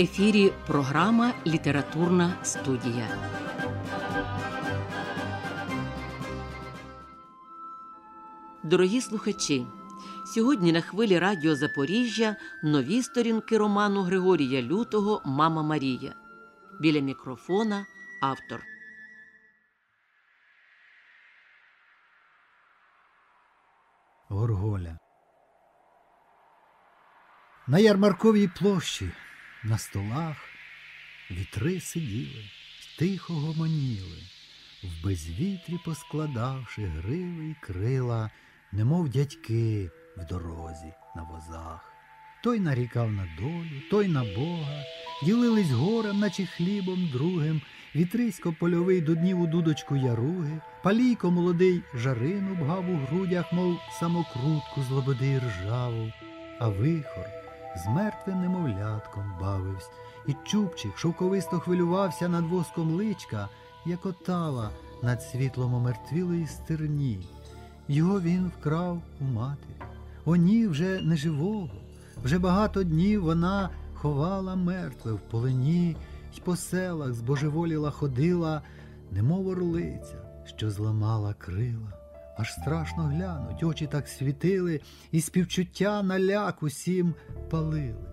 Ефірі програма Літературна студія. Дорогі слухачі. Сьогодні на хвилі Радіо Запоріжжя нові сторінки роману Григорія Лютого Мама Марія. Біля мікрофона автор. Горголя. На ярмарковій площі, на столах вітри сиділи, тихо гомоніли, в безвітрі поскладавши гриви й крила, немов дядьки в дорозі на возах. Той нарікав на долю, той на Бога, ділились горем, наче хлібом другим, вітрисько польовий дуднів у дудочку яруги, палійко молодий жарину бгав у грудях, мов самокрутку з лободи ржаву, а вихор з мертвим немовлятком бавився, і чубчик шовковисто хвилювався над воском личка, як отава над світлом омертвілої стерні. Його він вкрав у матері. О, ні, вже не живого. Вже багато днів вона ховала мертве в полині, й по селах збожеволіла ходила, немов орлиця, що зламала крила. Аж страшно глянуть, очі так світили, і співчуття на ляк усім палили.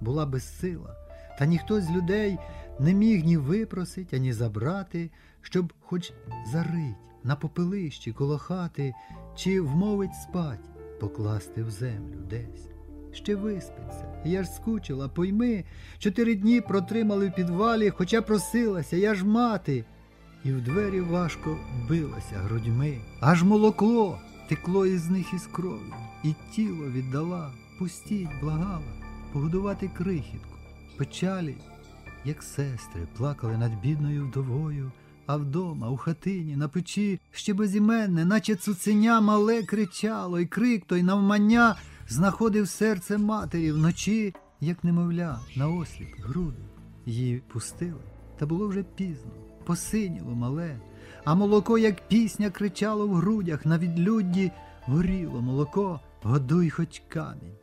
Була безсила, та ніхто з людей не міг ні випросить, ані забрати, щоб хоч зарить на попелищі коло хати, чи вмовить спать, покласти в землю десь. Ще виспиться, я ж скучила, пойми, чотири дні протримали в підвалі, хоча просилася, я ж мати. І в двері важко билася грудьми, аж молоко текло із них із кров'ю, і тіло віддала, пустіть, благала, погодувати крихітку. Печалі, як сестри, плакали над бідною вдовою, а вдома, у хатині, на печі, ще безіменне, наче цуценя мале кричало, і крик той навмання знаходив серце матері вночі, як немовля, на осліп, груди. Її пустили, та було вже пізно посиніло мале, а молоко, як пісня, кричало в грудях на відлюдді, горіло молоко, годуй хоч камінь.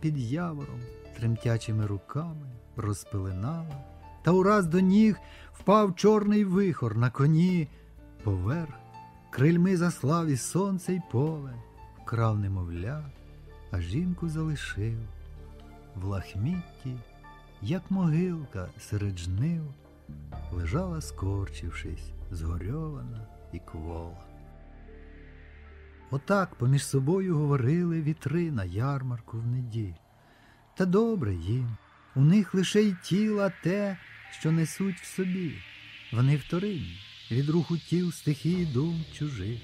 Під явором, тремтячими руками, розпеленала, та ураз до ніг впав чорний вихор на коні, поверх крильми заслав і сонце й поле, вкрав немовля, а жінку залишив. В лахмітті, як могилка серед жнив лежала, скорчившись, згорьована і квола. Отак поміж собою говорили вітри на ярмарку в неділю. Та добре їм, у них лише й тіла те, що несуть в собі. Вони вторинні, від руху тіл стихії дум чужих.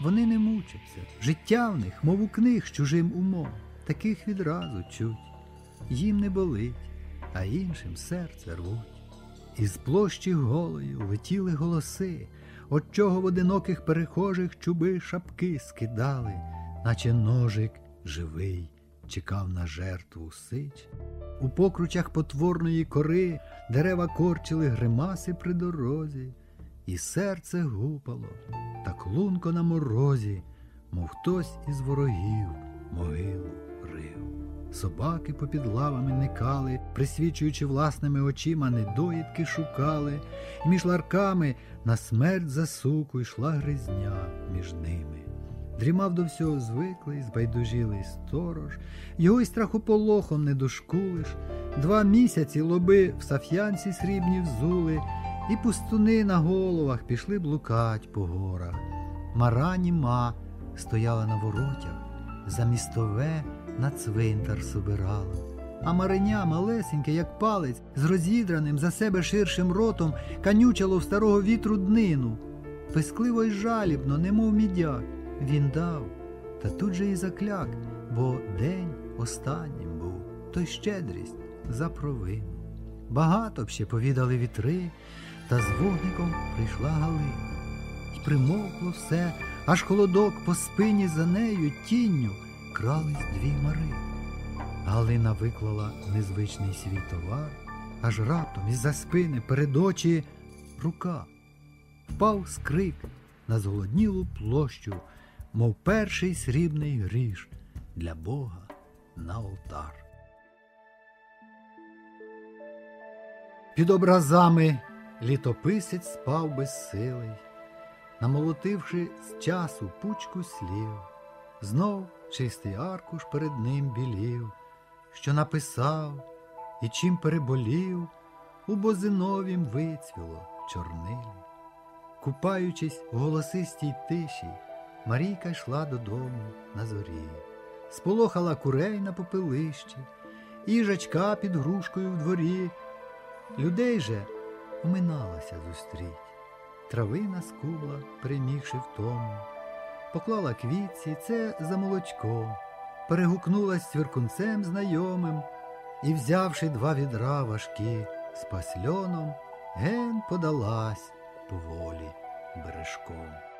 Вони не мучаться, життя в них, мов у книг з чужим умом, таких відразу чуть. Їм не болить, а іншим серце рвуть. Із площі голою летіли голоси, от чого в одиноких перехожих чуби шапки скидали, наче ножик живий чекав на жертву сич. У покручах потворної кори дерева корчили гримаси при дорозі, і серце гупало, так лунко на морозі, мов хтось із ворогів могилу рив. Собаки попід лавами никали, присвічуючи власними очима, недоїдки шукали, і між ларками на смерть за суку йшла гризня між ними. Дрімав до всього звиклий, збайдужілий сторож, його й страхополохом не дошкулиш. Два місяці лоби в саф'янці срібні взули, і пустуни на головах пішли блукать по горах. Мара німа стояла на воротях, за містове на цвинтар собирала. А мариня, малесеньке, як палець, з розідраним за себе ширшим ротом, канючало в старого вітру днину. Пискливо й жалібно, немов мідяк, він дав, та тут же і закляк, бо день останнім був, то й щедрість за провину. Багато б ще повідали вітри, та з вогником прийшла Галина. І примовкло все, аж холодок по спині за нею тінню крались дві мари. Галина виклала незвичний свій товар, аж раптом із-за спини перед очі рука. Впав скрик на зголоднілу площу, мов перший срібний гріш для Бога на алтар. Під образами літописець спав безсилий, намолотивши з часу пучку слів, знов чистий аркуш перед ним білів, що написав і чим переболів, у бозиновім вицвіло чорнилі. Купаючись в голосистій тиші, Марійка йшла додому на зорі, сполохала курей на попелищі, їжачка під грушкою в дворі. Людей же оминалася зустріть, травина скубла, перемігши в тому, поклала квітці, це за молочком, перегукнулась цвіркунцем знайомим і, взявши два відра важкі з пасльоном, ген подалась поволі бережком.